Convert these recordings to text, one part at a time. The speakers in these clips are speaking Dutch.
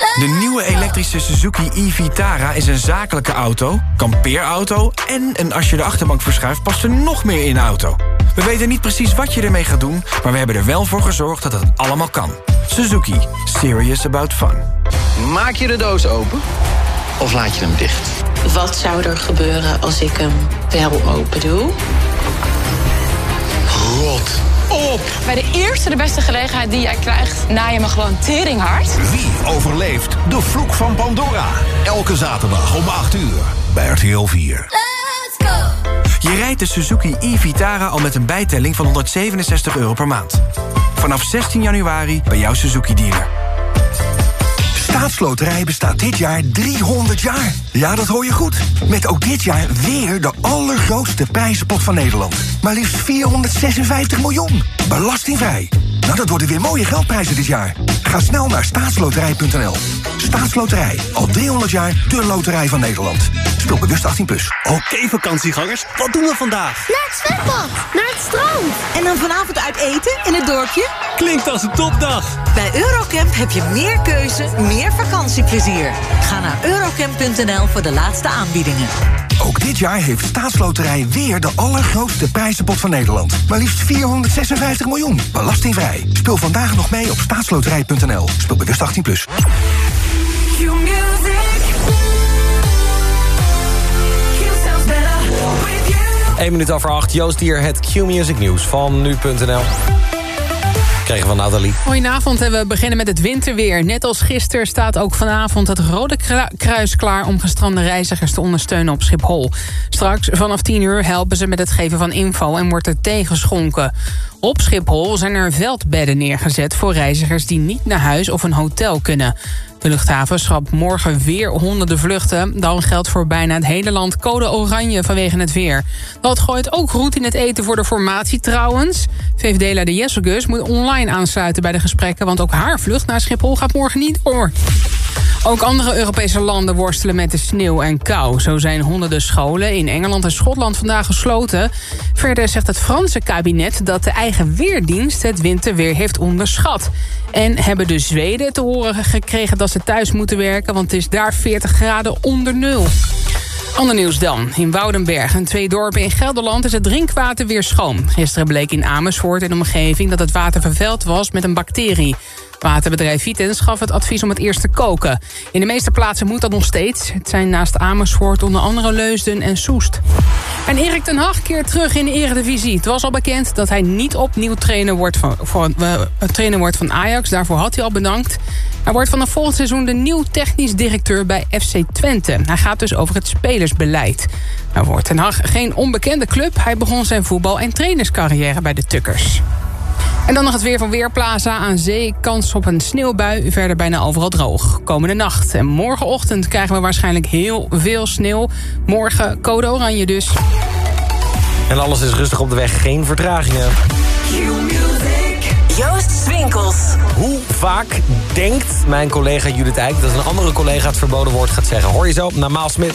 De nieuwe elektrische Suzuki e-Vitara is een zakelijke auto, kampeerauto... en een als je de achterbank verschuift past er nog meer in de auto. We weten niet precies wat je ermee gaat doen... maar we hebben er wel voor gezorgd dat het allemaal kan. Suzuki. Serious about fun. Maak je de doos open of laat je hem dicht? Wat zou er gebeuren als ik hem wel open doe? Rot op! Bij de eerste de beste gelegenheid die jij krijgt... na je me gewoon teringhard. Wie overleeft de vloek van Pandora? Elke zaterdag om 8 uur bij RTL 4. Let's go! Je rijdt de Suzuki e-Vitara al met een bijtelling van 167 euro per maand. Vanaf 16 januari bij jouw Suzuki-dealer. Staatsloterij bestaat dit jaar 300 jaar. Ja, dat hoor je goed. Met ook dit jaar weer de allergrootste prijzenpot van Nederland. Maar liefst 456 miljoen. Belastingvrij. Nou, dat worden weer mooie geldprijzen dit jaar. Ga snel naar staatsloterij.nl. Staatsloterij. Al 300 jaar de loterij van Nederland. Speel bewust 18+. Plus. Oké vakantiegangers, wat doen we vandaag? Naar het zwembad, naar het strand. En dan vanavond uit eten in het dorpje? Klinkt als een topdag. Bij Eurocamp heb je meer keuze, meer vakantieplezier. Ga naar eurocamp.nl voor de laatste aanbiedingen. Ook dit jaar heeft Staatsloterij weer de allergrootste prijzenpot van Nederland. Maar liefst 456 miljoen. Belastingvrij. Speel vandaag nog mee op staatsloterij.nl. Speel bewust 18+. Plus. Eén minuut over acht. Joost hier, het Q-Music Nieuws van nu.nl. Kregen van Nathalie. Goedenavond en we beginnen met het winterweer. Net als gisteren staat ook vanavond het Rode Kruis klaar... om gestrande reizigers te ondersteunen op Schiphol. Straks vanaf 10 uur helpen ze met het geven van info en wordt er thee geschonken. Op Schiphol zijn er veldbedden neergezet voor reizigers die niet naar huis of een hotel kunnen. De luchthaven schrapt morgen weer honderden vluchten. Dan geldt voor bijna het hele land code oranje vanwege het weer. Dat gooit ook roet in het eten voor de formatie trouwens. VVD-leider Jesselgus moet online aansluiten bij de gesprekken... want ook haar vlucht naar Schiphol gaat morgen niet door. Ook andere Europese landen worstelen met de sneeuw en kou. Zo zijn honderden scholen in Engeland en Schotland vandaag gesloten. Verder zegt het Franse kabinet dat de eigen weerdienst het winterweer heeft onderschat. En hebben de Zweden te horen gekregen dat ze thuis moeten werken... want het is daar 40 graden onder nul. Ander nieuws dan. In Woudenberg en twee dorpen in Gelderland is het drinkwater weer schoon. Gisteren bleek in Amersfoort en omgeving dat het water vervuild was met een bacterie. Waterbedrijf Vitens gaf het advies om het eerst te koken. In de meeste plaatsen moet dat nog steeds. Het zijn naast Amersfoort onder andere Leusden en Soest. En Erik ten Hag keert terug in de Eredivisie. Het was al bekend dat hij niet opnieuw trainer wordt van, voor, uh, trainer wordt van Ajax. Daarvoor had hij al bedankt. Hij wordt vanaf volgend seizoen de nieuw technisch directeur bij FC Twente. Hij gaat dus over het spelersbeleid. Nou wordt Ten Hag geen onbekende club. Hij begon zijn voetbal- en trainerscarrière bij de Tukkers. En dan nog het weer van Weerplaza. Aan zee kans op een sneeuwbui. Verder bijna overal droog. Komende nacht en morgenochtend krijgen we waarschijnlijk heel veel sneeuw. Morgen code oranje dus. En alles is rustig op de weg. Geen vertragingen. Joost Swinkels. Hoe vaak denkt mijn collega Judith Eijk... dat een andere collega het verboden woord gaat zeggen? Hoor je zo naar Maal Smit.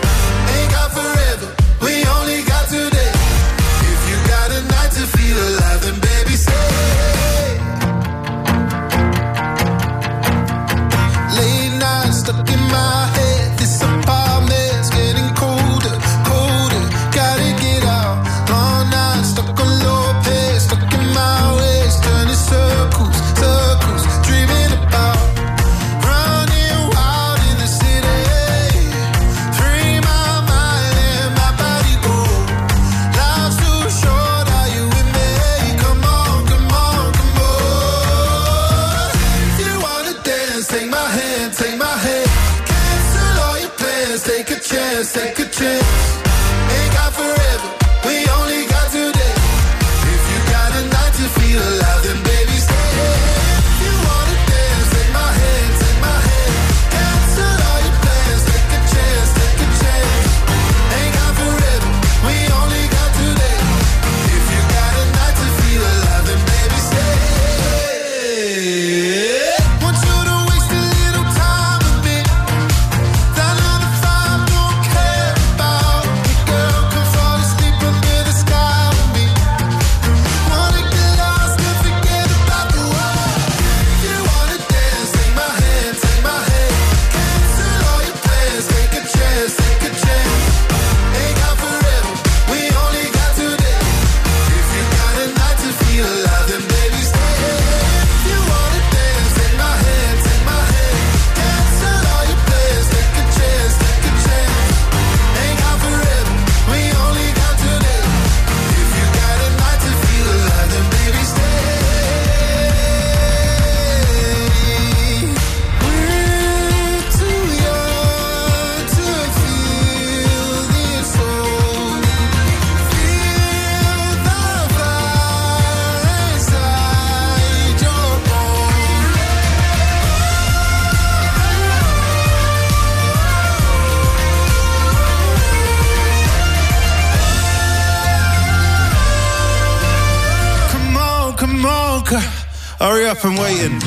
Up and waiting.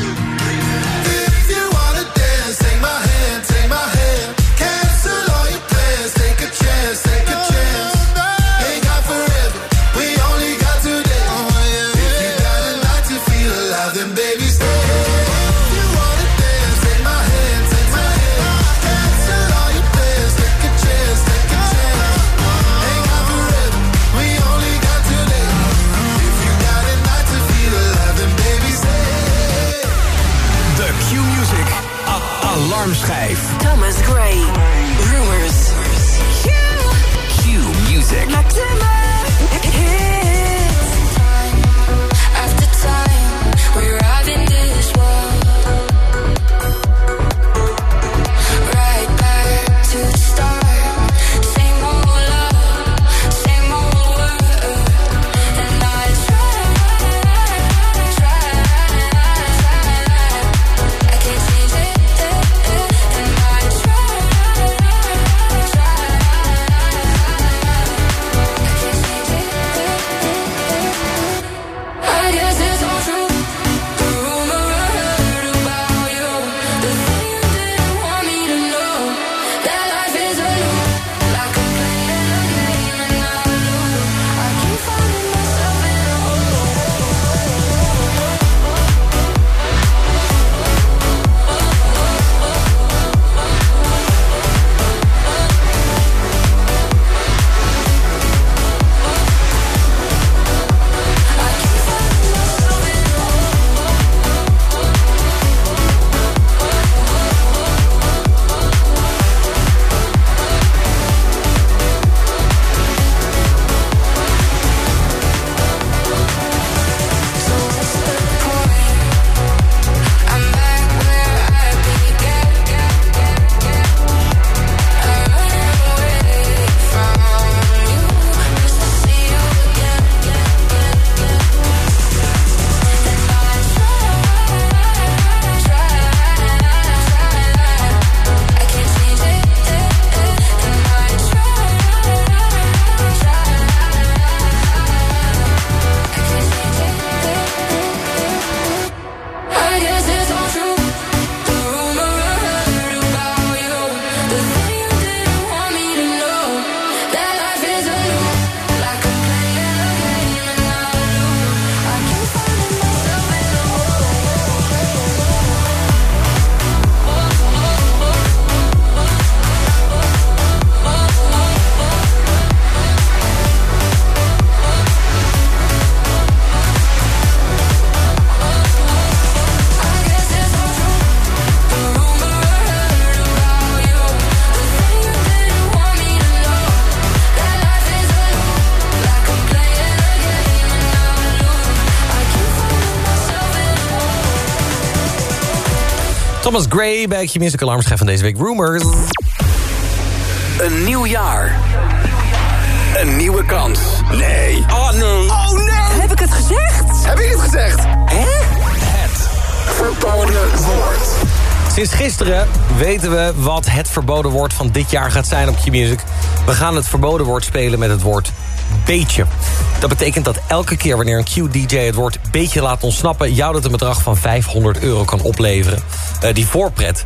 Thomas Gray bij Q-Music alarmschijf van deze week. Rumors. Een nieuw jaar. Een nieuwe kans. Nee. Oh nee. Oh nee! Heb ik het gezegd? Heb ik het gezegd? Hè? Het verboden woord. Sinds gisteren weten we wat het verboden woord van dit jaar gaat zijn op Q-Music. We gaan het verboden woord spelen met het woord beetje. Dat betekent dat elke keer wanneer een Q-DJ het woord beetje laat ontsnappen... jou dat een bedrag van 500 euro kan opleveren. Eh, die voorpret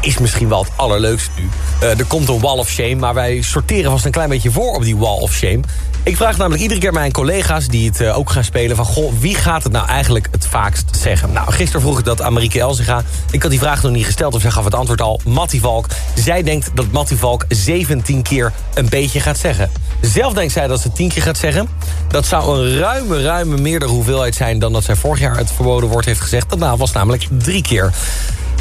is misschien wel het allerleukste nu. Eh, er komt een wall of shame, maar wij sorteren vast een klein beetje voor op die wall of shame. Ik vraag namelijk iedere keer mijn collega's die het eh, ook gaan spelen... van goh, wie gaat het nou eigenlijk het vaakst zeggen? Nou, gisteren vroeg ik dat aan Marieke Elzinga. Ik had die vraag nog niet gesteld, of zij gaf het antwoord al. Mattie Valk. Zij denkt dat Mattie Valk 17 keer een beetje gaat zeggen. Zelf denkt zij dat ze 10 keer gaat zeggen. Dat zou een ruime, ruime meerdere hoeveelheid zijn... dan dat zij vorig jaar het verboden woord heeft gezegd. Dat nou was namelijk drie keer.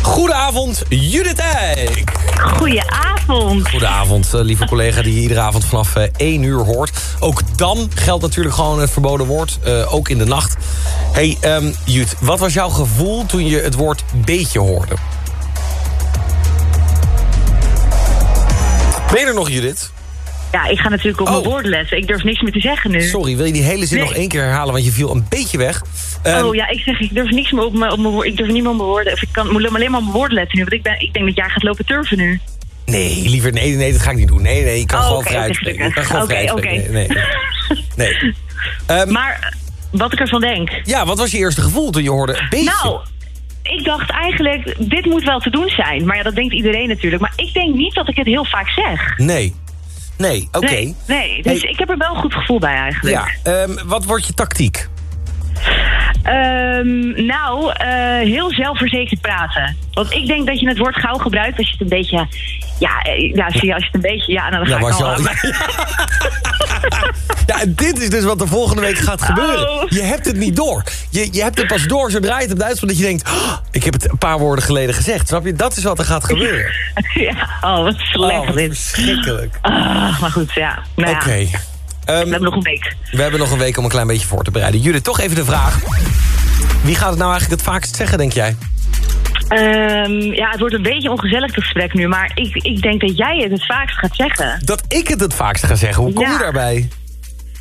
Goedenavond, Judith Eijk. Goedenavond. Goedenavond, eh, lieve collega die je iedere avond vanaf eh, 1 uur hoort. Ook dan geldt natuurlijk gewoon het verboden woord, eh, ook in de nacht. hey, um, Jut, wat was jouw gevoel toen je het woord beetje hoorde? Ben je er nog, Judith? Ja, ik ga natuurlijk op mijn woorden letten. Ik durf niks meer te zeggen nu. Sorry, wil je die hele zin Nee. nog één keer herhalen, want je viel een beetje weg. Oh ja, ik zeg, ik durf niks meer op mijn, op mijn woorden. Ik durf niet meer op mijn woorden. Of ik kan, moet alleen maar op mijn woorden letten nu. Want ik, ben, ik denk dat jij gaat lopen turven nu. Nee, liever nee, nee, dat ga ik niet doen. Nee, nee, je kan Oh, gewoon oké, vrij oké, kan gewoon vrij. Nee, nee. nee. Ehm, Maar wat ik ervan denk. Ja, wat was je eerste gevoel toen je hoorde beetje? Nou, ik dacht eigenlijk, dit moet wel te doen zijn. Maar ja, dat denkt iedereen natuurlijk. Maar ik denk niet dat ik het heel vaak zeg. Nee. Nee, oké. Nee, nee, dus ik heb er wel een goed gevoel bij eigenlijk. Ja, ehm, wat wordt je tactiek? Ehm, nou, eh, heel zelfverzekerd praten. Want ik denk dat je het woord gauw gebruikt als je het een beetje... Ja, eh, ja, zie je, als je het een beetje... Ja, nou, dan ga Ja, ik al... Ja, en dit is dus wat er volgende week gaat gebeuren. Oh. Je hebt het niet door. Je, je hebt het pas door zodra je het hebt uitgesproken dat je denkt... "Oh, ik heb het een paar woorden geleden gezegd. Snap je? Dat is wat er gaat gebeuren. ja, oh, wat slecht Oh, dit. verschrikkelijk. Ah, maar goed, ja. Nou Oké. We hebben nog een week. We hebben nog een week om een klein beetje voor te bereiden. Judith, toch even de vraag. Wie gaat het nou eigenlijk het vaakst zeggen, denk jij? Ehm, ja, het wordt een beetje ongezellig het gesprek nu. Maar ik, ik denk dat jij het het vaakst gaat zeggen. Dat ik het het vaakst ga zeggen. Hoe kom je daarbij?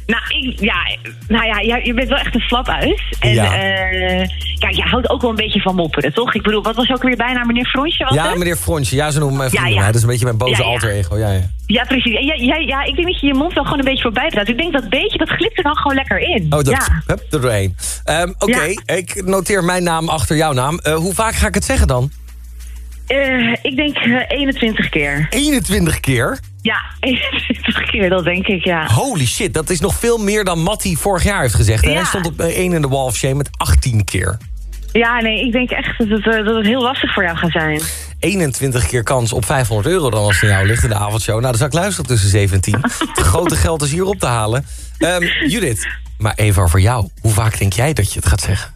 Nou, ik, ja, nou ja, je bent wel echt een flap uit. En Ja. eh, kijk, je houdt ook wel een beetje van mopperen, toch? Ik bedoel, wat was ook weer bijna meneer Fronsje? was Ja, het? meneer Frontje. Ja, zo noemen mijn Ja, vrienden ja. mij. Dat is een beetje mijn boze Ja, ja. alter ego. Ja, ja. Ja, precies. En jij, jij- ja, ik denk dat je je mond wel gewoon een beetje voorbij praat. Ik denk dat beetje, dat glipt er dan gewoon lekker in. Oh, dat Ja. hup, er doorheen. Ehm, Oké, ik noteer mijn naam achter jouw naam. Eh, hoe vaak ga ik het zeggen dan? Eh, ik denk eh, 21 keer. 21 keer? Ja, 21 keer, dat denk ik, ja. Holy shit, dat is nog veel meer dan Matty vorig jaar heeft gezegd. hè? Ja. Hij stond op eh, 1 in de Wall of Shame met 18 keer. Ja, nee, ik denk echt dat het, eh, dat het heel lastig voor jou gaat zijn. 21 keer kans op 500 euro dan als het jou ligt in de avondshow. Nou, dan zou ik luisteren tussen 17. Het grote geld is hier op te halen. Ehm, Judith, maar even over jou. Hoe vaak denk jij dat je het gaat zeggen?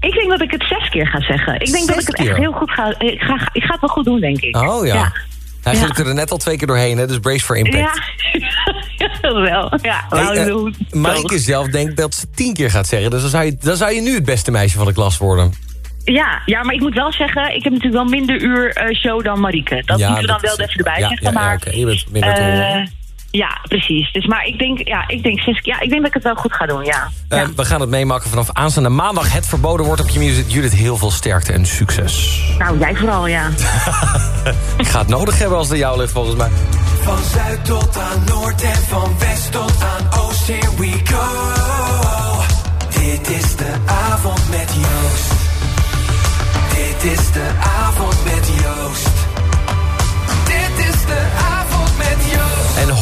Ik denk dat ik het zes keer ga zeggen. Ik denk dat ik het keer? echt heel goed ga... Ik ga, ik ga het wel goed doen, denk ik. Oh ja. Ja, Hij gelukte er net al twee keer doorheen, hè? dus brace for impact. ja. dat wel. Ja, Hey, eh, Maaike zelf denkt dat ze tien keer gaat zeggen. Dus dan zou, je, dan zou je nu het beste meisje van de klas worden. Ja, ja, maar ik moet wel zeggen, ik heb natuurlijk wel minder uur eh, show dan Marieke. Dat Ja, moeten we dan wel is- even erbij ja, zeggen. ja, ja, maar, oké, je bent minder. Ja, precies. Dus, maar ik denk, ja, ik denk, ja, ik denk dat ik het wel goed ga doen, ja. Eh, we gaan het meemaken vanaf aanstaande maandag. Het verboden wordt op je music. Judith, heel veel sterkte en succes. Nou, jij vooral, ja. Ik ga het nodig hebben als het jou ligt, volgens mij. Van zuid tot aan noord en van west tot aan oost, here we go. Dit is de avond met Joost. Dit is de avond met Joost. Dit is de avond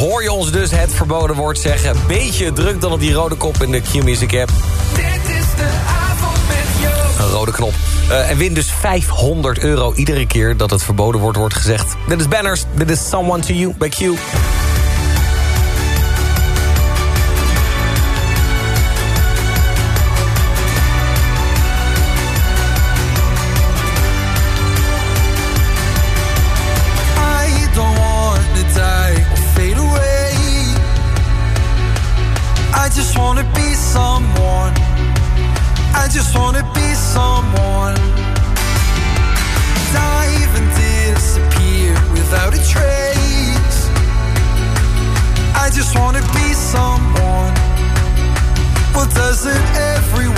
hoor je ons dus het verboden woord zeggen. Beetje druk dan op die rode kop in de Q-Music app. Dit is de avond met Joost. Een rode knop. Eh, en win dus 500 euro iedere keer dat het verboden woord wordt gezegd. Dit is Banners, dit is Someone to You bij Q. just want to be someone. I just want to be someone. Dive and disappear without a trace. I just want to be someone. Well, doesn't everyone?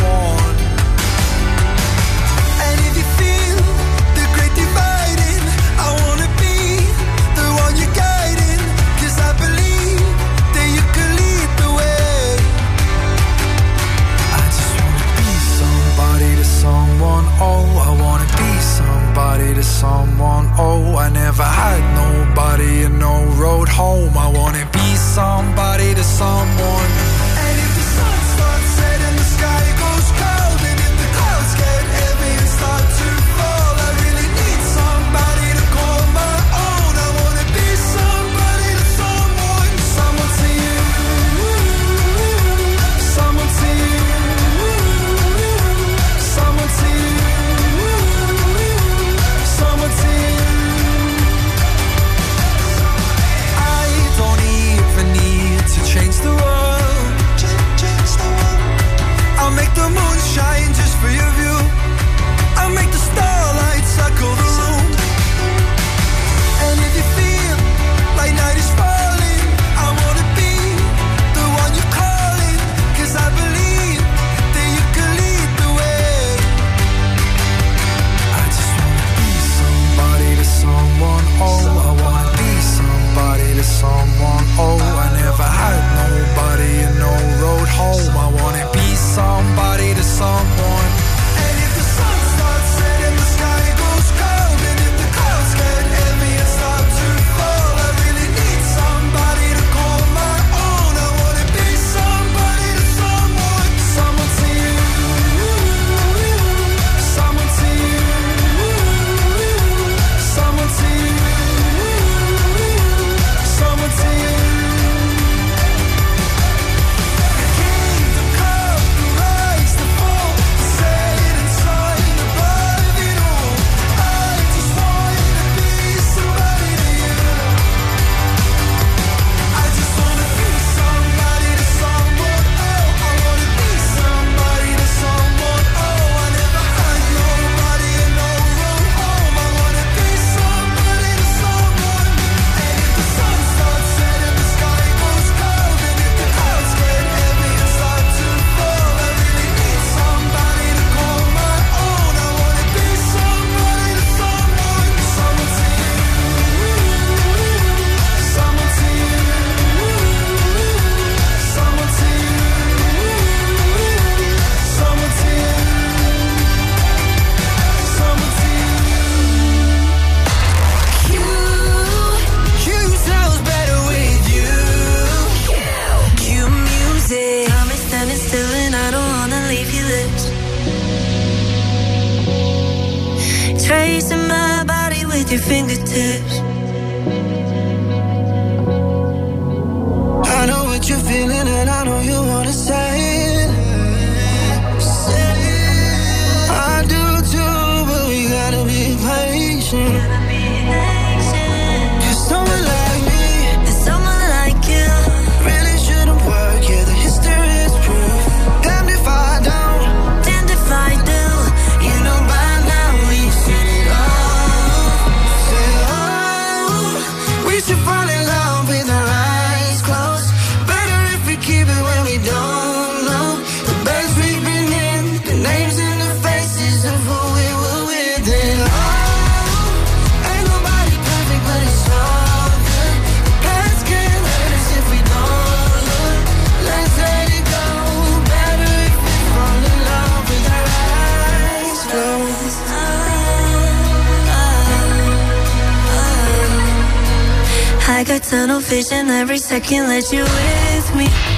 Tunnel vision every second Let you're with me.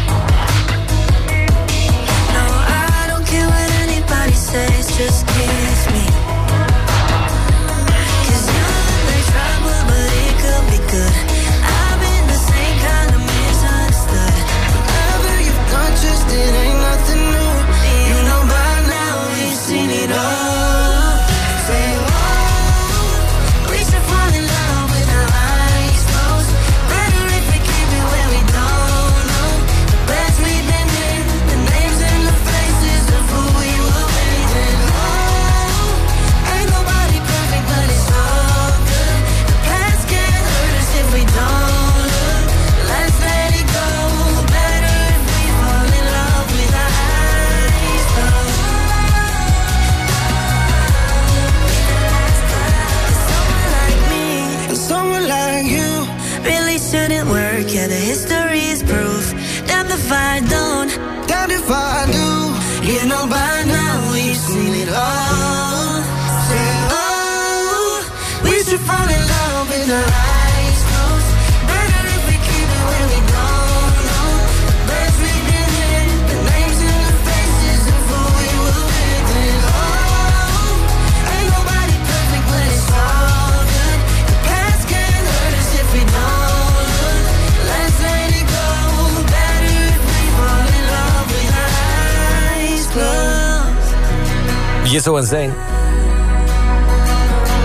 Jizzo en Zane.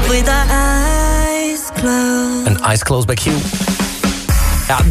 With our eyes closed. En Eyes Closed by Q.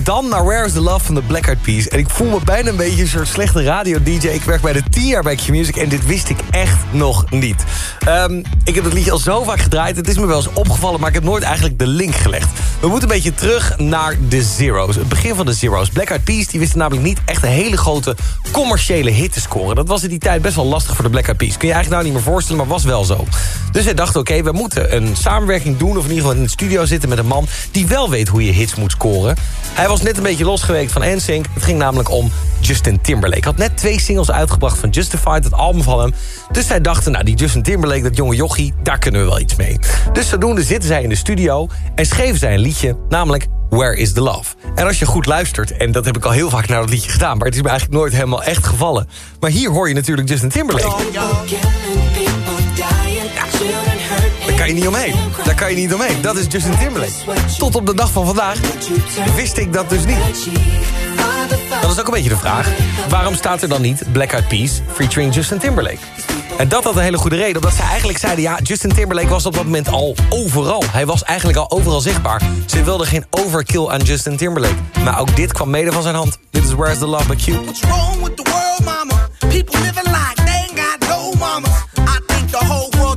Dan naar Where is the Love van de Black Eyed Peas. En ik voel me bijna een beetje een soort slechte radio-dj. Ik werk bij de 10 jaar bij Q-Music en dit wist ik echt nog niet. Ehm, ik heb het liedje al zo vaak gedraaid. Het is me wel eens opgevallen, maar ik heb nooit eigenlijk de link gelegd. We moeten een beetje terug naar de Zero's. Het begin van de Zero's. Black Eyed Peas die wisten namelijk niet echt een hele grote commerciële hit te scoren. Dat was in die tijd best wel lastig voor de Black Eyed Peas. Kun je eigenlijk nou niet meer voorstellen, maar was wel zo. Dus hij dacht, oké, we moeten een samenwerking doen... of in ieder geval in het studio zitten met een man... die wel weet hoe je hits moet scoren. Hij was net een beetje losgeweekt van NSYNC. Het ging namelijk om Justin Timberlake. Had net twee singles uitgebracht van Justified, het album van hem. Dus zij dachten, nou, die Justin Timberlake, dat jonge jochie... daar kunnen we wel iets mee. Dus zodoende zitten zij in de studio... en schreven zij een liedje, namelijk Where is the Love? En als je goed luistert, en dat heb ik al heel vaak naar dat liedje gedaan... maar het is me eigenlijk nooit helemaal echt gevallen. Maar hier hoor je natuurlijk Justin Timberlake. Daar kan je niet omheen. Daar kan je niet omheen. Dat is Justin Timberlake. Tot op de dag van vandaag wist ik dat dus niet. Dat is ook een beetje de vraag. Waarom staat er dan niet Black Eyed featuring Justin Timberlake? En dat had een hele goede reden. Omdat ze eigenlijk zeiden... ja, Justin Timberlake was op dat moment al overal. Hij was eigenlijk al overal zichtbaar. Ze wilden geen overkill aan Justin Timberlake. Maar ook dit kwam mede van zijn hand. Dit is Where's the Love by Q. What's wrong with the world, mama? People living like they ain't got no mamas. I think the whole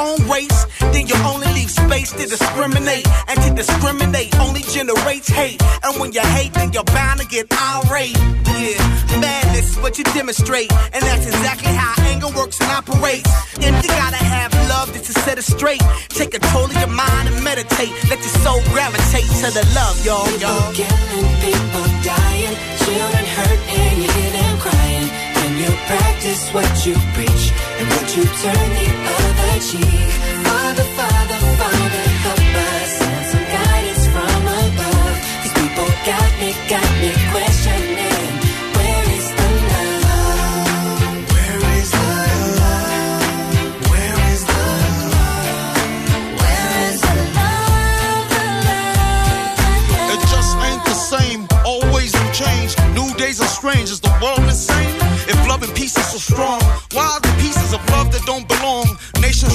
own race, then you only leave space to discriminate. And to discriminate only generates hate. And when you hate, then you're bound to get irate. Yeah, madness is what you demonstrate. And that's exactly how anger works and operates. And you gotta have love just to set it straight. Take control of your mind and meditate. Let your soul gravitate to the love, y'all. y'all. Killing people dying, children hurt, and you hear them crying. When you practice what you preach, and what you turn the other got me, got me.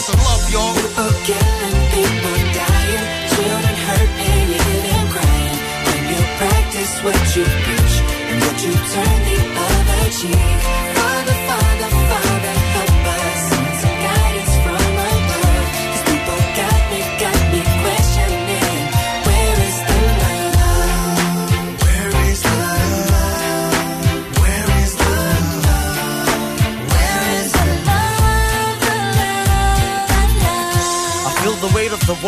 Where's the love, y'all? People killing, people dying, children hurt and hear them crying. When you practice what you preach and what you turn the other cheek. Father, Father,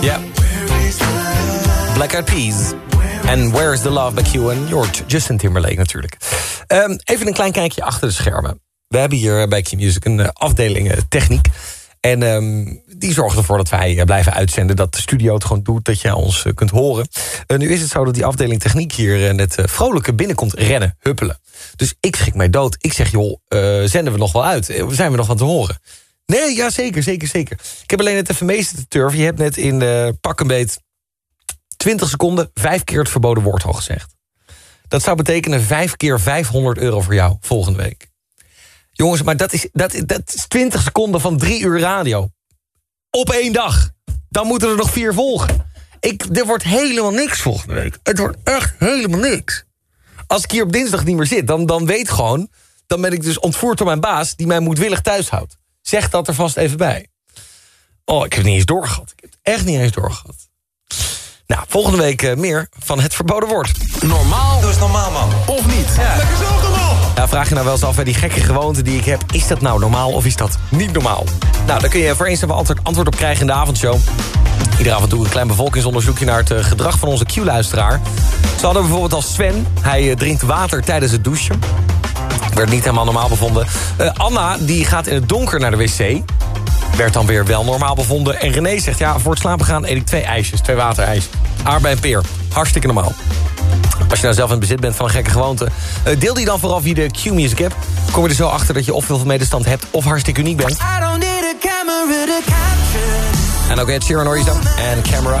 Ja. Black Eyed Peas. En Where is the Love QN? Je hoort Justin Timberlake natuurlijk. Ehm, even een klein kijkje achter de schermen. We hebben hier bij Q-Music een eh, afdeling eh, techniek. En ehm, die zorgt ervoor dat wij eh, blijven uitzenden. Dat de studio het gewoon doet, dat jij ons eh, kunt horen. Eh, nu is het zo dat die afdeling techniek hier... net vrolijke binnenkomt rennen, huppelen. Dus ik schrik mij dood. Ik zeg, joh, zenden we nog wel uit? Zijn we nog wat te horen? Nee, ja, zeker, zeker, zeker. Ik heb alleen net even meester te turven. Je hebt net in eh pak een beet 20 seconden vijf keer het verboden woord al gezegd. Dat zou betekenen vijf keer 500 euro voor jou volgende week. Jongens, maar dat is, dat, dat is 20 seconden van drie uur radio. Op één dag. Dan moeten er nog vier volgen. Ik, er wordt helemaal niks volgende week. Het wordt echt helemaal niks. Als ik hier op dinsdag niet meer zit, dan, dan weet gewoon... dan ben ik dus ontvoerd door mijn baas... die mij moedwillig thuis houdt. Zeg dat er vast even bij. Oh, ik heb het niet eens doorgehad. Ik heb het echt niet eens doorgehad. Nou, volgende week eh, meer van het verboden woord. Normaal. Eens normaal, man. Of niet? Ja. Lekker zo. Ja, vraag je nou wel eens af bij die gekke gewoonte die ik heb... is dat nou normaal of is dat niet normaal? Nou, daar kun je voor eens even antwoord, antwoord op krijgen in de avondshow. Iedere avond doe ik een klein bevolkingsonderzoekje... naar het eh, gedrag van onze Q-luisteraar. Ze hadden bijvoorbeeld als Sven. Hij eh, drinkt water tijdens het douchen. Werd niet helemaal normaal bevonden. Eh, Anna, die gaat in het donker naar de wc. Werd dan weer wel normaal bevonden. En René zegt, ja, voor het slapen gaan eet ik twee ijsjes. Twee waterijs. Aardbei en peer. Hartstikke normaal. Als je nou zelf in bezit bent van een gekke gewoonte... eh, deel die dan vooral via de Q-Music app. Kom je er zo achter dat je of veel medestand hebt... of hartstikke uniek bent. I don't need a camera to capture. En ook Ed Sheeran hoor je zo. En Camera.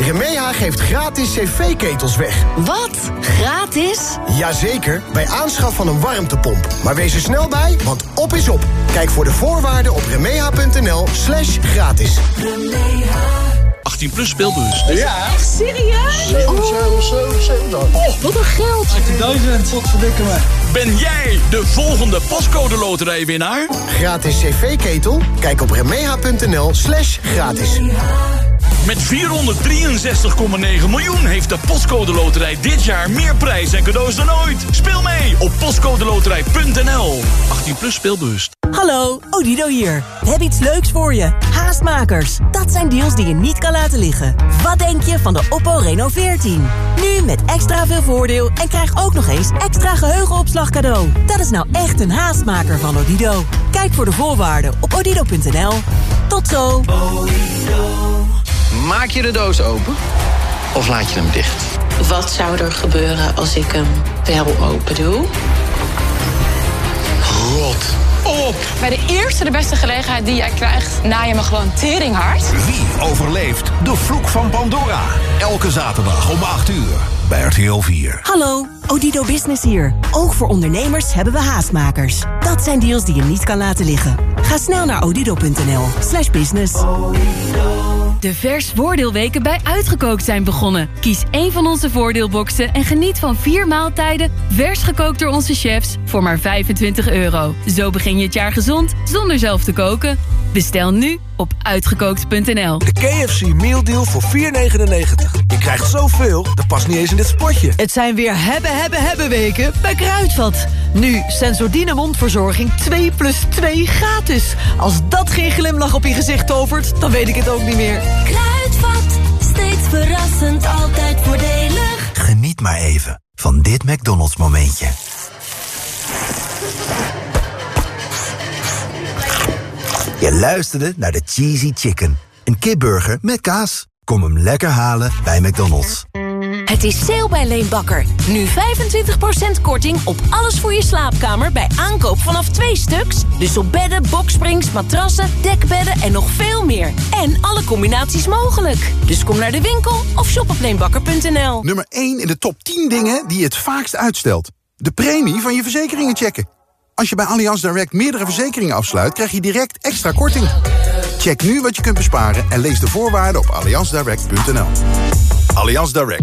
Remeha geeft gratis cv-ketels weg. Wat? Gratis? Jazeker, bij aanschaf van een warmtepomp. Maar wees er snel bij, want op is op. Kijk voor de voorwaarden op remeha.nl slash gratis. Remeha. 18 plus speelbus. Ja. Echt serieus? 7, 7, 7, 7. Oh, wat een geld. 18.000. Wat verdikken me. Ben jij de volgende postcode loterijwinnaar? Gratis cv-ketel? Kijk op remeha.nl slash gratis. Met 463,9 miljoen heeft de Postcode Loterij dit jaar meer prijs en cadeaus dan ooit. Speel mee op postcodeloterij.nl. 18 plus speelbewust. Hallo, Odido hier. We hebben iets leuks voor je. Haastmakers. Dat zijn deals die je niet kan laten liggen. Wat denk je van de Oppo Reno 14? Nu met extra veel voordeel en krijg ook nog eens extra geheugenopslag cadeau. Dat is nou echt een haastmaker van Odido. Kijk voor de voorwaarden op odido.nl. Tot zo. Maak je de doos open of laat je hem dicht? Wat zou er gebeuren als ik hem wel open doe? Rot op! Bij de eerste de beste gelegenheid die jij krijgt, na je me gewoon teringhard. Wie overleeft de vloek van Pandora? Elke zaterdag om 8 uur bij RTL 4. Hallo, Odido Business hier. Ook voor ondernemers hebben we haastmakers. Dat zijn deals die je niet kan laten liggen. Ga snel naar odido.nl slash business. De vers voordeelweken bij Uitgekookt zijn begonnen. Kies één van onze voordeelboxen en geniet van vier maaltijden... vers gekookt door onze chefs voor maar 25 euro. Zo begin je het jaar gezond zonder zelf te koken. Bestel nu op uitgekookt.nl. De KFC Meal Deal voor 4,99. Je krijgt zoveel, dat past niet eens in dit spotje. Het zijn weer hebben, hebben, hebben weken bij Kruidvat. Nu Sensodyne mondverzorging 2 plus 2 gratis. Als dat geen glimlach op je gezicht tovert, dan weet ik het ook niet meer. Kruidvat, steeds verrassend, altijd voordelig. Geniet maar even van dit McDonald's momentje. Je luisterde naar de Cheesy Chicken. Een kipburger met kaas. Kom hem lekker halen bij McDonald's. Het is sale bij Leenbakker. Nu 25% korting op alles voor je slaapkamer bij aankoop vanaf twee stuks. Dus op bedden, boksprings, matrassen, dekbedden en nog veel meer. En alle combinaties mogelijk. Dus kom naar de winkel of shop op leenbakker.nl. Nummer 1 in de top 10 dingen die je het vaakst uitstelt. De premie van je verzekeringen checken. Als je bij Allianz Direct meerdere verzekeringen afsluit... krijg je direct extra korting. Check nu wat je kunt besparen en lees de voorwaarden op allianzdirect.nl. Allianz Direct.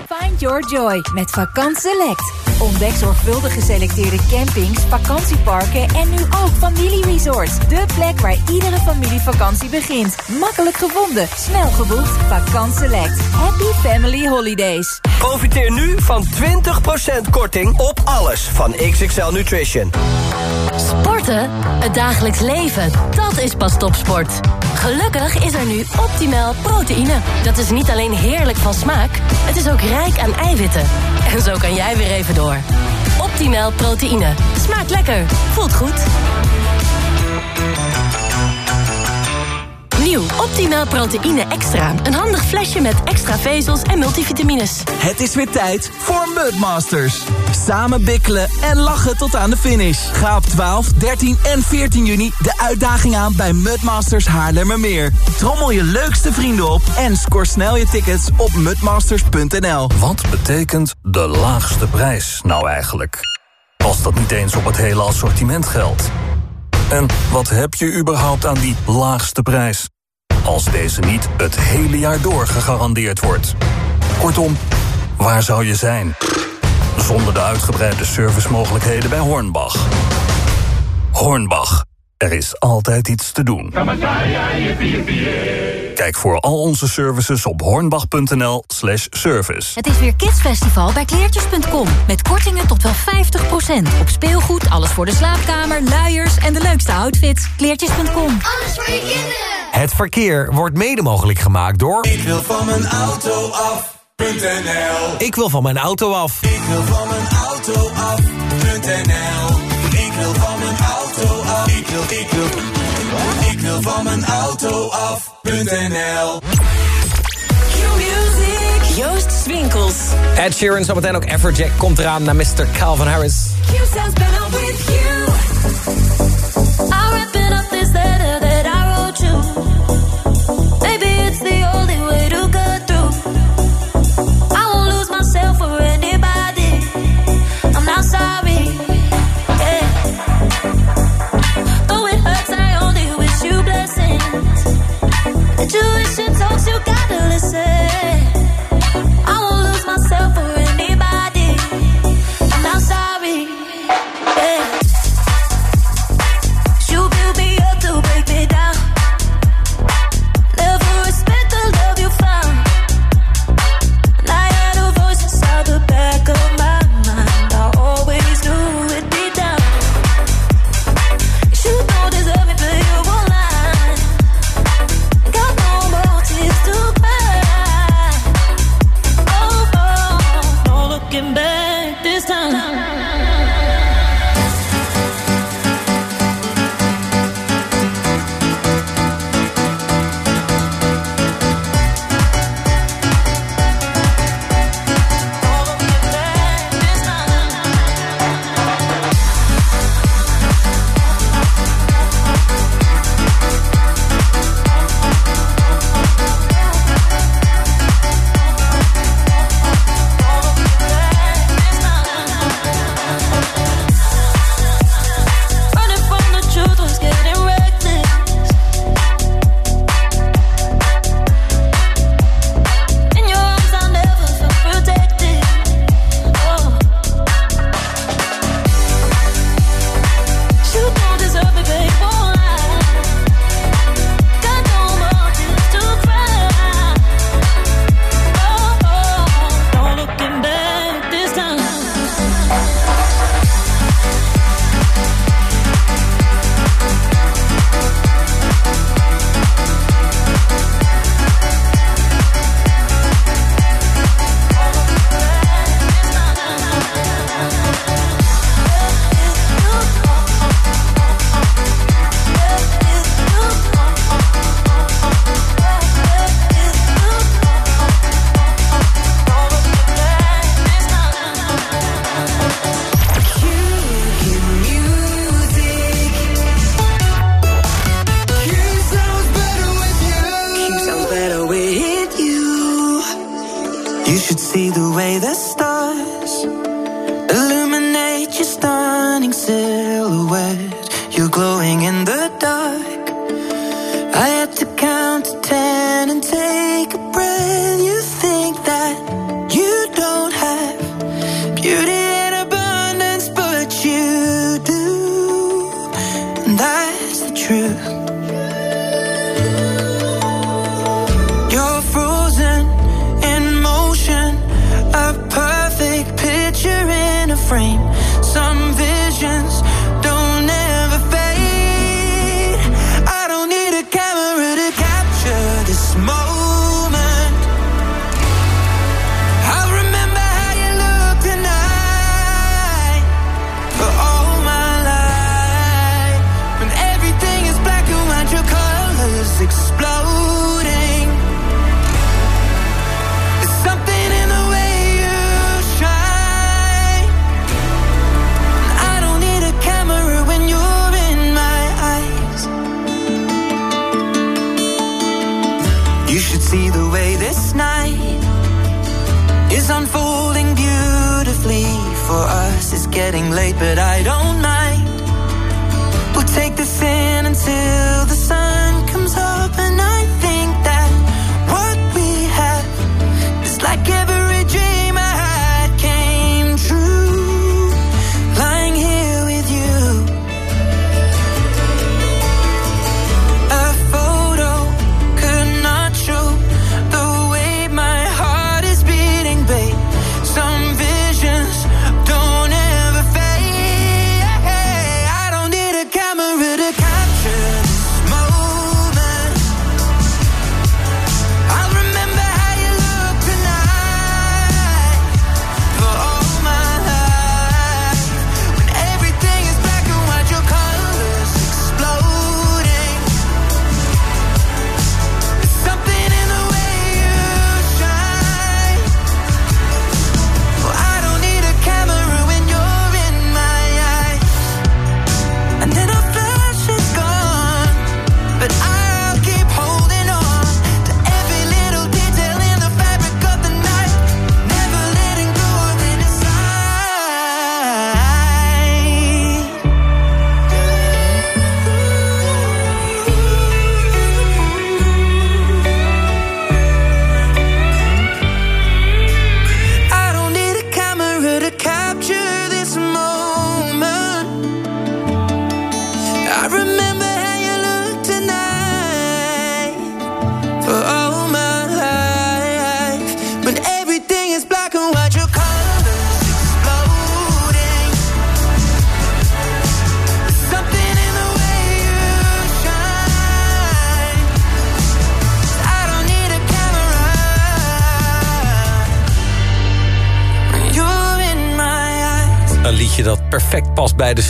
Find your joy met Vakant Select. Ontdek zorgvuldig geselecteerde campings, vakantieparken en nu ook familieresorts. De plek waar iedere familievakantie begint. Makkelijk gevonden, snel geboekt. Vakant Select. Happy Family Holidays. Profiteer nu van 20% korting op alles van XXL Nutrition. Sporten? Het dagelijks leven. Dat is pas topsport. Gelukkig is er nu optimaal proteïne. Dat is niet alleen heerlijk van smaak, het is ook rijk aan eiwitten. En zo kan jij weer even door. Optimaal proteïne. Smaakt lekker. Voelt goed. Nieuw Optimaal Proteïne Extra. Een handig flesje met extra vezels en multivitamines. Het is weer tijd voor Mudmasters. Samen bikkelen en lachen tot aan de finish. Ga op 12, 13 en 14 juni de uitdaging aan bij Mudmasters Haarlemmermeer. Trommel je leukste vrienden op en score snel je tickets op mudmasters.nl. Wat betekent de laagste prijs nou eigenlijk? Als dat niet eens op het hele assortiment geldt. En wat heb je überhaupt aan die laagste prijs? Als deze niet het hele jaar door gegarandeerd wordt. Kortom, waar zou je zijn? Zonder de uitgebreide servicemogelijkheden bij Hornbach. Hornbach, er is altijd iets te doen. Kijk voor al onze services op hornbach.nl slash service. Het is weer Kidsfestival bij kleertjes.com. Met kortingen tot wel 50%. Op speelgoed, alles voor de slaapkamer, luiers en de leukste outfits. Kleertjes.com. Alles voor je kinderen. Het verkeer wordt mede mogelijk gemaakt door... Ik wil van mijn auto af.nl Ik wil van mijn auto af. Ik wil van mijn auto af.nl Ik wil van mijn auto af. Ik wil, ik wil, van mijn auto af.nl Joost Swinkels. Ed Sheeran, zometeen ook Everjack, komt eraan naar Mr. Calvin Harris. Q sounds better with you. Situation talks, you gotta listen. I won't lose myself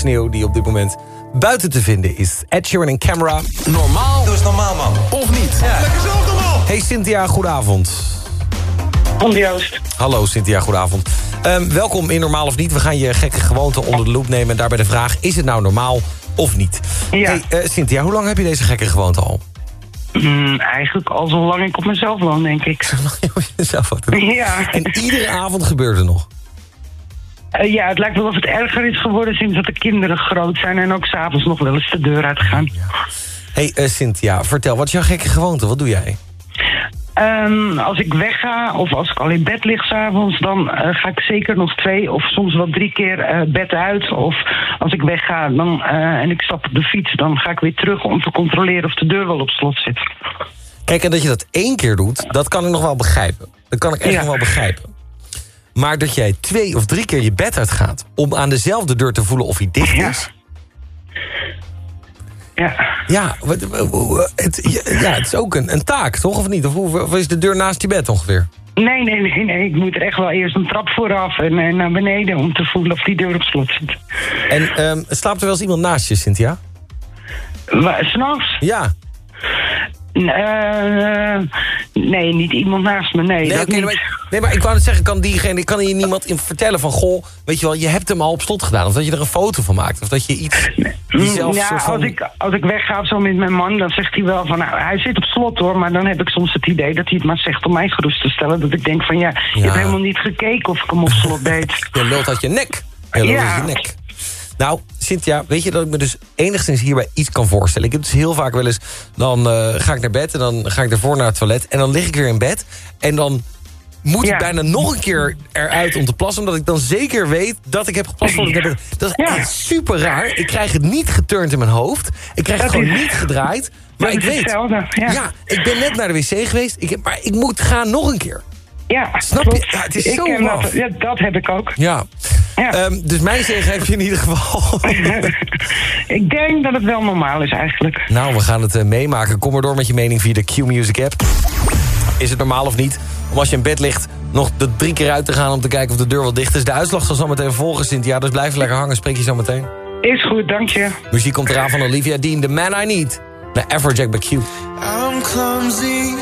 sneeuw... die op dit moment buiten te vinden is. Ed Sheeran en Camera. Normaal? Doe eens normaal, man. Of niet? Lekker zelf normaal. Hey Cynthia, goedenavond. Kom Joost. Hallo Cynthia, goedenavond. Ehm, welkom in Normaal of Niet. We gaan je gekke gewoonte onder de loep nemen... en daarbij de vraag, is het nou normaal of niet? Ja. Hey, eh, Cynthia, hoe lang heb je deze gekke gewoonte al? Mm, eigenlijk al zolang ik op mezelf woon, denk ik. Zolang je op jezelf woont? Ja. En iedere avond gebeurt er nog? Eh, ja, het lijkt wel of het erger is geworden sinds dat de kinderen groot zijn... en ook s'avonds nog wel eens de deur uitgaan. Hey eh, Cynthia, vertel, wat is jouw gekke gewoonte? Wat doe jij? Ehm, als ik wegga of als ik al in bed lig s'avonds... dan eh, ga ik zeker nog twee of soms wel drie keer bed uit. Of als ik wegga dan, en ik stap op de fiets... dan ga ik weer terug om te controleren of de deur wel op slot zit. Kijk, en dat je dat één keer doet, dat kan ik nog wel begrijpen. Dat kan ik echt Ja. nog wel begrijpen. Maar dat jij twee of drie keer je bed uitgaat... om aan dezelfde deur te voelen of hij dicht is... Ja. Ja, wat- het, ja, het is ook een, een taak, toch? Of niet? Of, hoe- of is de deur naast je bed ongeveer? Nee, nee, nee, nee. Ik moet er echt wel eerst een trap vooraf en eh, naar beneden... om te voelen of die deur op slot zit. En ehm, slaapt er wel eens iemand naast je, Cynthia? S'nachts? Ja. Eh, nee, niet iemand naast me. Nee, Nee, dat niet. maar, nee, maar ik wou net zeggen, kan, diegene, kan hier niemand in vertellen van... goh, weet je wel, je hebt hem al op slot gedaan. Of dat je er een foto van maakt. Of dat je iets... jezelf ja, soort van... als, ik, als ik wegga of zo met mijn man, dan zegt hij wel van... Nou, hij zit op slot hoor, maar dan heb ik soms het idee dat hij het maar zegt om mij gerust te stellen. Dat ik denk van ja, je hebt helemaal niet gekeken of ik hem op slot deed. Je lult uit je nek. Je lult Ja. uit je nek. Nou, Cynthia, weet je dat ik me dus enigszins hierbij iets kan voorstellen? Ik heb dus heel vaak wel eens... dan eh, ga ik naar bed en dan ga ik ervoor naar het toilet... en dan lig ik weer in bed en dan moet ik bijna nog een keer eruit om te plassen... omdat ik dan zeker weet dat ik heb geplast. voordat ik Dat is echt super raar. Ik krijg het niet geturnd in mijn hoofd. Ik krijg het gewoon is- niet gedraaid. Maar dat ik weet... hetzelfde, ja. ik ben net naar de wc geweest, ik heb, maar ik moet gaan nog een keer. Ja, Snap klopt. je? Ja, het is ik zo maf. dat, ja, dat heb ik ook. Ja. Ehm, dus mijn zegen heb je in ieder geval. ik denk dat het wel normaal is eigenlijk. nou, we gaan het eh, meemaken. Kom maar door met je mening via de Q-Music app. Is het normaal of niet? Om als je in bed ligt nog de drie keer uit te gaan... om te kijken of de deur wel dicht is. De uitslag zal zo meteen volgen, Cynthia. Dus blijf lekker hangen. Spreek je zo meteen. Is goed, dank je. Muziek komt eraan van Olivia Dean. The Man I Need. Naar Everjack bij Q. I'm clumsy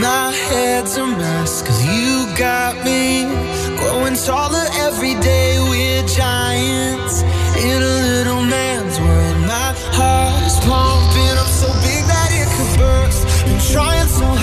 my head's a mess Cause you got me growing taller every day We're giants in a little man's world. My heart is pumping up so big that it could burst. Been trying so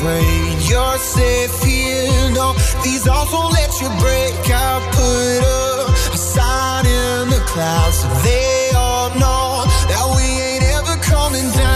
afraid. You're safe here. No, these walls won't let you break. I put up a sign in the clouds so they all know that we ain't ever coming down.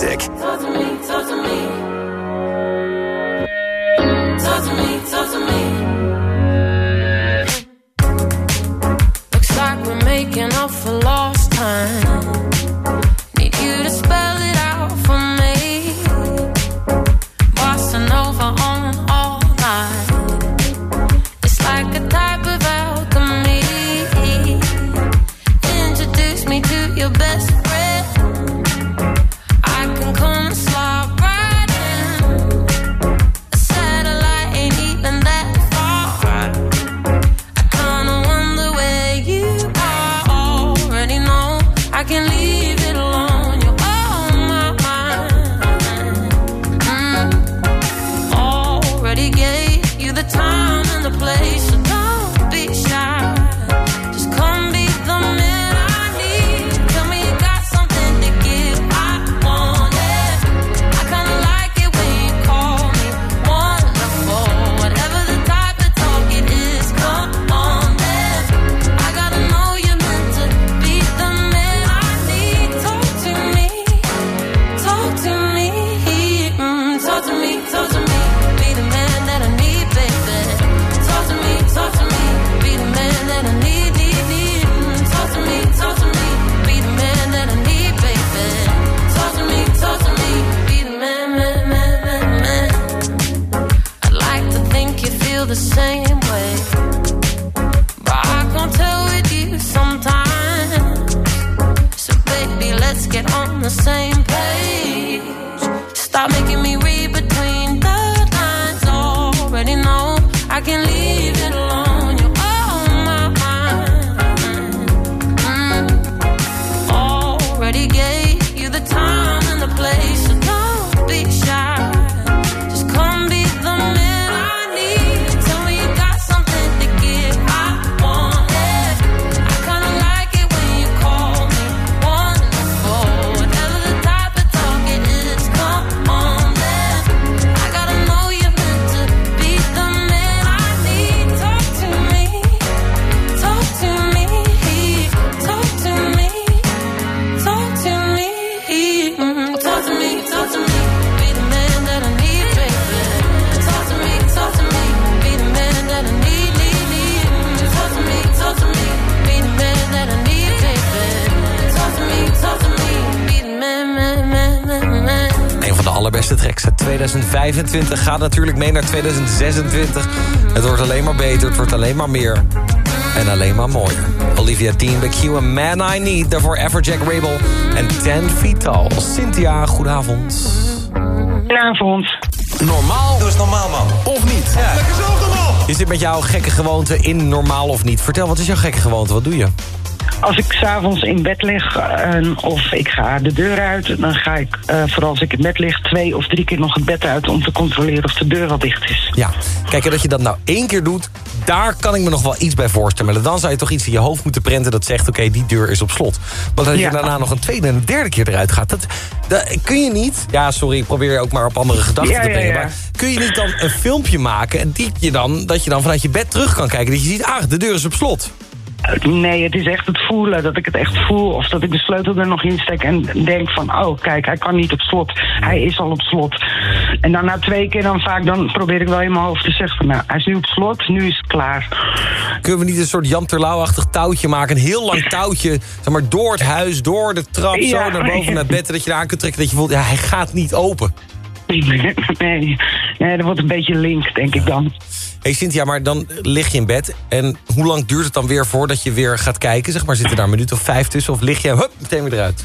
Music. 2025 gaat natuurlijk mee naar 2026. Het wordt alleen maar beter, het wordt alleen maar meer. En alleen maar mooier. Olivia Dean, The Q en Man I Need. Daarvoor Everjack Rabel en 10 Feet Tall. Cynthia, goedenavond. Goedenavond. Normaal? Doe eens normaal, man. Of niet? Ja. Lekker zo, normaal. Je zit met jouw gekke gewoonte in Normaal of niet. Vertel, wat is jouw gekke gewoonte? Wat doe je? Als ik s'avonds in bed lig eh, of ik ga de deur uit... dan ga ik, eh, vooral als ik in bed lig, twee of drie keer nog het bed uit... om te controleren of de deur wel dicht is. Ja, kijk, en dat je dat nou één keer doet... daar kan ik me nog wel iets bij voorstellen. Maar dan zou je toch iets in je hoofd moeten prenten... dat zegt, oké, die deur is op slot. Maar dat je Ja. daarna nog een tweede en een derde keer eruit gaat... Dat, dat kun je niet... Ja, sorry, ik probeer je ook maar op andere gedachten Ja, te brengen... ja. maar kun je niet dan een filmpje maken... en die je dan, dat je dan vanuit je bed terug kan kijken... dat je ziet, ah, de deur is op slot. Nee, het is echt het voelen. Dat ik het echt voel. Of dat ik de sleutel er nog in steek en denk van... oh, kijk, hij kan niet op slot. Hij is al op slot. En dan na twee keer dan vaak... dan probeer ik wel in mijn hoofd te zeggen van... nou, hij is nu op slot, nu is het klaar. Kunnen we niet een soort Jan Terlouw-achtig touwtje maken? Een heel lang touwtje, zeg maar, door het huis, door de trap... zo naar boven naar bed, dat je eraan kunt trekken... dat je voelt, ja, hij gaat niet open. Nee, nee, nee, dat wordt een beetje link, denk ik dan. Hey Cynthia, maar dan lig je in bed... en hoe lang duurt het dan weer voordat je weer gaat kijken? Zeg maar, zitten daar een minuut of vijf tussen? Of lig je hup, meteen weer eruit?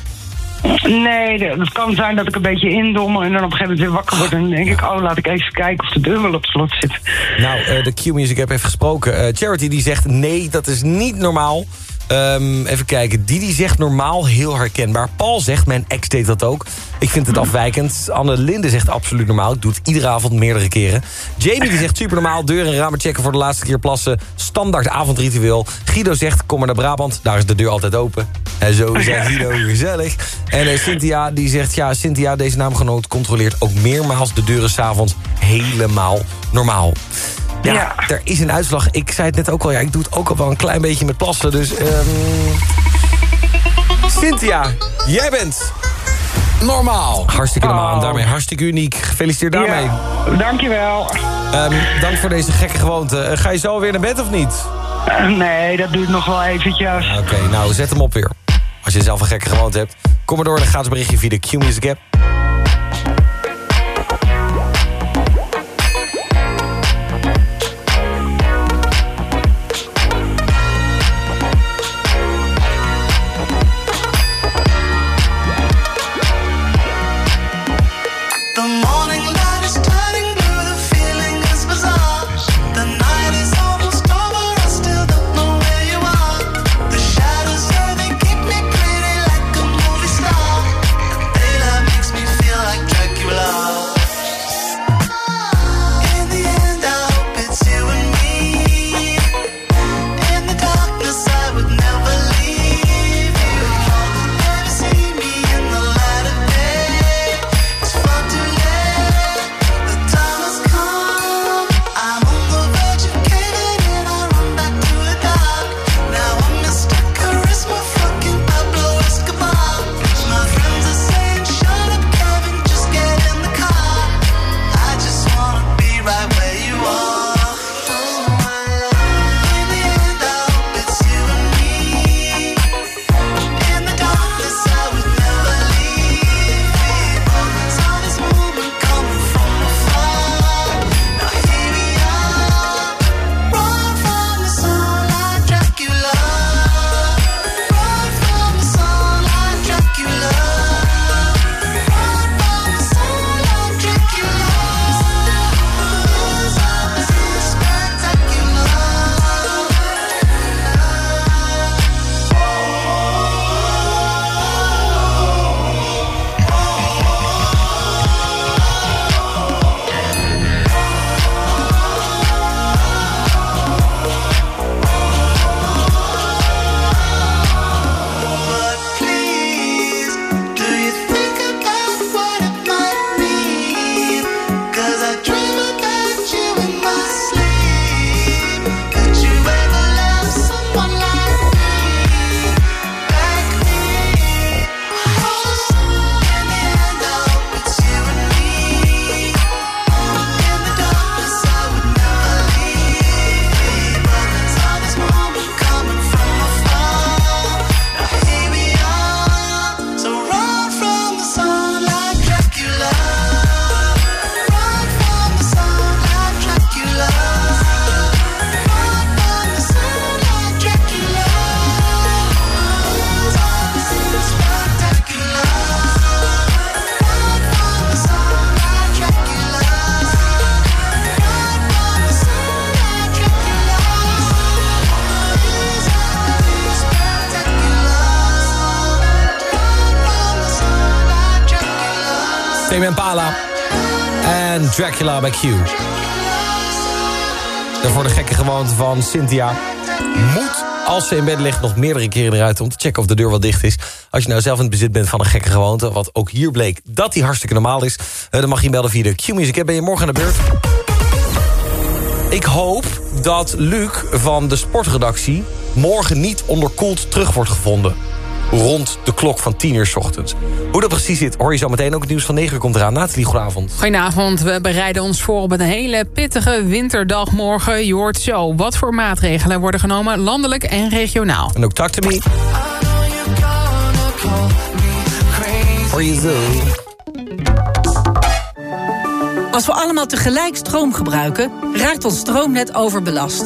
Nee, het kan zijn dat ik een beetje indommel... en dan op een gegeven moment weer wakker word... en dan denk ik, oh, laat ik even kijken of de deur wel op slot zit. Nou, eh, de Q-Music App heeft gesproken. Eh, Charity die zegt, nee, dat is niet normaal. Ehm, even kijken, Didi zegt normaal, heel herkenbaar. Paul zegt, mijn ex deed dat ook. Ik vind het afwijkend. Anne Linde zegt absoluut normaal. Ik doe het iedere avond meerdere keren. Jamie die zegt super normaal. Deur en ramen checken voor de laatste keer plassen. Standaard avondritueel. Guido zegt, kom maar naar Brabant. Daar is de deur altijd open. En zo zegt Guido gezellig. En eh, Cynthia die zegt, ja, Cynthia, deze naamgenoot... controleert ook meermaals de deuren s'avonds helemaal normaal. Ja, er is een uitslag. Ik zei het net ook al, ja, ik doe het ook al wel een klein beetje met plassen. Dus, ehm Cynthia, jij bent... Normaal. Hartstikke normaal en daarmee hartstikke uniek. Gefeliciteerd daarmee. Ja, dankjewel. Ehm, dank voor deze gekke gewoonte. Eh, ga je zo weer naar bed of niet? Eh, nee, dat duurt nog wel eventjes. Oké, nou, zet hem op weer. Als je zelf een gekke gewoonte hebt. Kom maar door, dan gaat het berichtje via de Q-Music app. Dracula bij Q. Daarvoor de gekke gewoonte van Cynthia. Moet, als ze in bed ligt, nog meerdere keren eruit... om te checken of de deur wel dicht is. Als je nou zelf in het bezit bent van een gekke gewoonte... wat ook hier bleek dat die hartstikke normaal is... eh, dan mag je bellen via de Q-Music. Ben je morgen aan de beurt? Ik hoop dat Luc van de sportredactie morgen niet onderkoeld terug wordt gevonden. Rond de klok van 10 uur 's ochtends. Hoe dat precies zit, hoor je zo meteen ook. Het nieuws van 9 uur komt eraan. Nathalie, goedenavond. Goedenavond, we bereiden ons voor op een hele pittige winterdag morgen. Je hoort zo wat voor maatregelen worden genomen, landelijk en regionaal. En ook Talk to Me. Als we allemaal tegelijk stroom gebruiken, raakt ons stroomnet overbelast.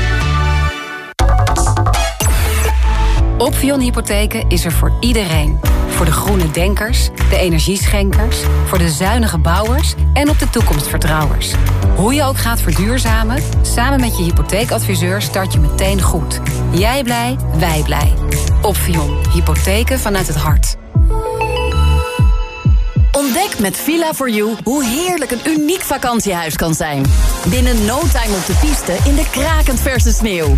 Opvion Hypotheken is er voor iedereen. Voor de groene denkers, de energieschenkers, voor de zuinige bouwers en op de toekomstvertrouwers. Hoe je ook gaat verduurzamen, samen met je hypotheekadviseur start je meteen goed. Jij blij, wij blij. Opvion Hypotheken vanuit het hart. Ontdek met Villa4You hoe heerlijk een uniek vakantiehuis kan zijn. Binnen no time op de piste in de krakend verse sneeuw.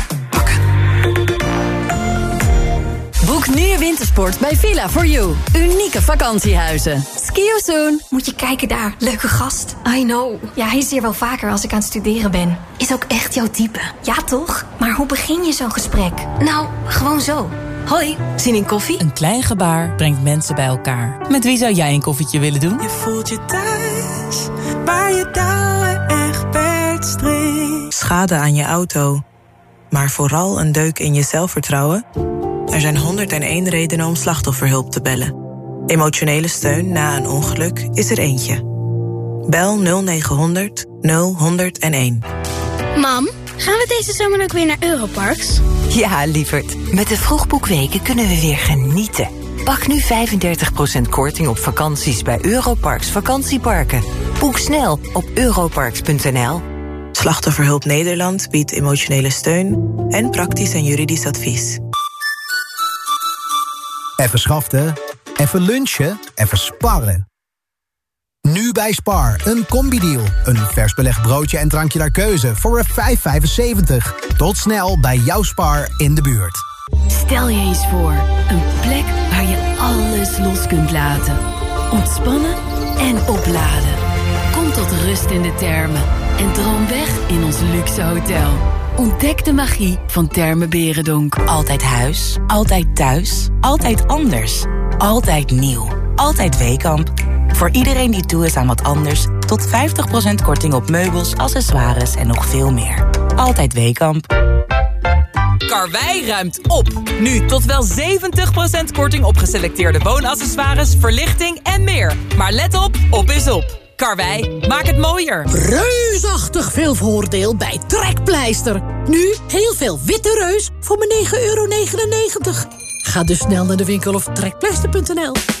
Boek nu je wintersport bij Villa4You. Unieke vakantiehuizen. Ski you soon. Moet je kijken daar, leuke gast. I know. Ja, hij is hier wel vaker als ik aan het studeren ben. Is ook echt jouw type. Ja, toch? Maar hoe begin je zo'n gesprek? Nou, gewoon zo. Hoi, zin in koffie? Een klein gebaar brengt mensen bij elkaar. Met wie zou jij een koffietje willen doen? Je voelt je thuis, waar je touwen echt. Schade aan je auto, maar vooral een deuk in je zelfvertrouwen? Er zijn 101 redenen om slachtofferhulp te bellen. Emotionele steun na een ongeluk is er eentje. Bel 0900 0101. Mam, gaan we deze zomer ook weer naar Europarks? Ja, lieverd. Met de vroegboekweken kunnen we weer genieten. Pak nu 35% korting op vakanties bij Europarks vakantieparken. Boek snel op europarks.nl. Slachtofferhulp Nederland biedt emotionele steun en praktisch en juridisch advies. Even schaften, even lunchen, even sparren. Nu bij Spar, een combi-deal. Een vers belegd broodje en drankje naar keuze voor een 5,75. Tot snel bij jouw Spar in de buurt. Stel je eens voor, een plek waar je alles los kunt laten. Ontspannen en opladen. Kom tot rust in de termen en droom weg in ons luxe hotel. Ontdek de magie van Termen Berendonk. Altijd huis, altijd thuis, altijd anders. Altijd nieuw, altijd Weekamp. Voor iedereen die toe is aan wat anders... tot 50% korting op meubels, accessoires en nog veel meer. Altijd Weekamp. Karwei ruimt op. Nu tot wel 70% korting op geselecteerde woonaccessoires, verlichting en meer. Maar let op, op is op. Maak het mooier. Reusachtig veel voordeel bij Trekpleister. Nu heel veel witte reus voor maar 9,99 euro. Ga dus snel naar de winkel of trekpleister.nl.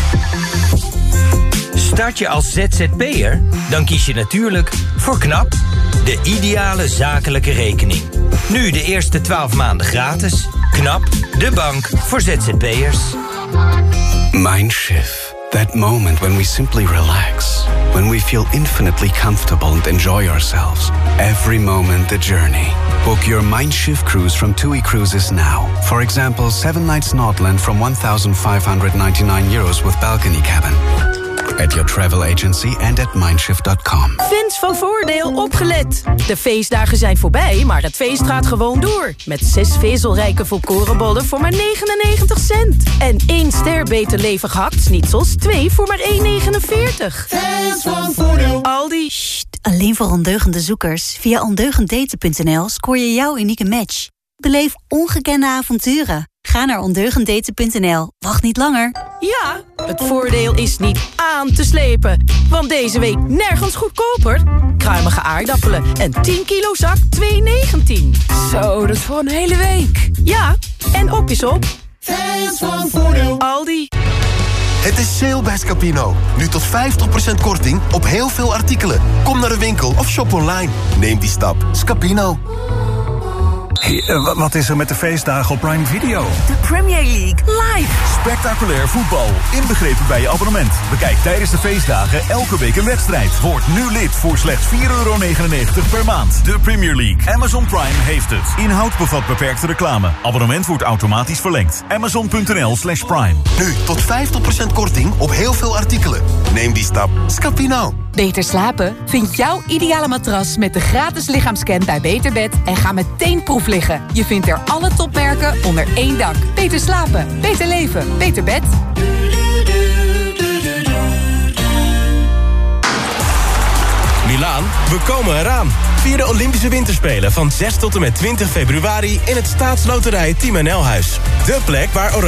Start je als ZZP'er? Dan kies je natuurlijk voor KNAP, de ideale zakelijke rekening. Nu de eerste 12 maanden gratis. KNAP, de bank voor ZZP'ers. Mindshift. That moment when we simply relax. When we feel infinitely comfortable and enjoy ourselves. Every moment the journey. Book your Mindshift cruise from TUI Cruises now. For example, 7 nights Nordland from 1,599 euros with balcony cabin. At your travel agency and at mindshift.com. Fans van Voordeel opgelet. De feestdagen zijn voorbij, maar het feest gaat gewoon door. Met zes vezelrijke volkorenbollen voor maar 99 cent. En één ster beter levig hakt-snitsels, twee voor maar 1,49. Fans van Voordeel. Aldi. Alleen voor ondeugende zoekers. Via ondeugenddaten.nl scoor je jouw unieke match. Beleef ongekende avonturen. Ga naar ondeugenddaten.nl. Wacht niet langer. Ja, het voordeel is niet aan te slepen. Want deze week nergens goedkoper. Kruimige aardappelen en 10 kilo zak 2,19. Zo, dat is voor een hele week. Ja, en op is op. Fans van Voordeel. Aldi. Het is sale bij Scapino. Nu tot 50% korting op heel veel artikelen. Kom naar de winkel of shop online. Neem die stap. Scapino. Hey, uh, wat is er met de feestdagen op Prime Video? De Premier League live. Spectaculair voetbal, inbegrepen bij je abonnement. Bekijk tijdens de feestdagen elke week een wedstrijd. Word nu lid voor slechts 4,99 per maand. De Premier League. Amazon Prime heeft het. Inhoud bevat beperkte reclame. Abonnement wordt automatisch verlengd. Amazon.nl slash prime. Nu tot 50% korting op heel veel artikelen. Neem die stap. Scapino. Beter slapen? Vind jouw ideale matras met de gratis lichaamscan bij Beterbed en ga meteen proef liggen. Je vindt er alle topmerken onder één dak. Beter slapen, beter leven, beter bed. Milaan, we komen eraan. Vier de Olympische Winterspelen van 6 tot en met 20 februari... in het staatsloterij Team NL Huis. De plek waar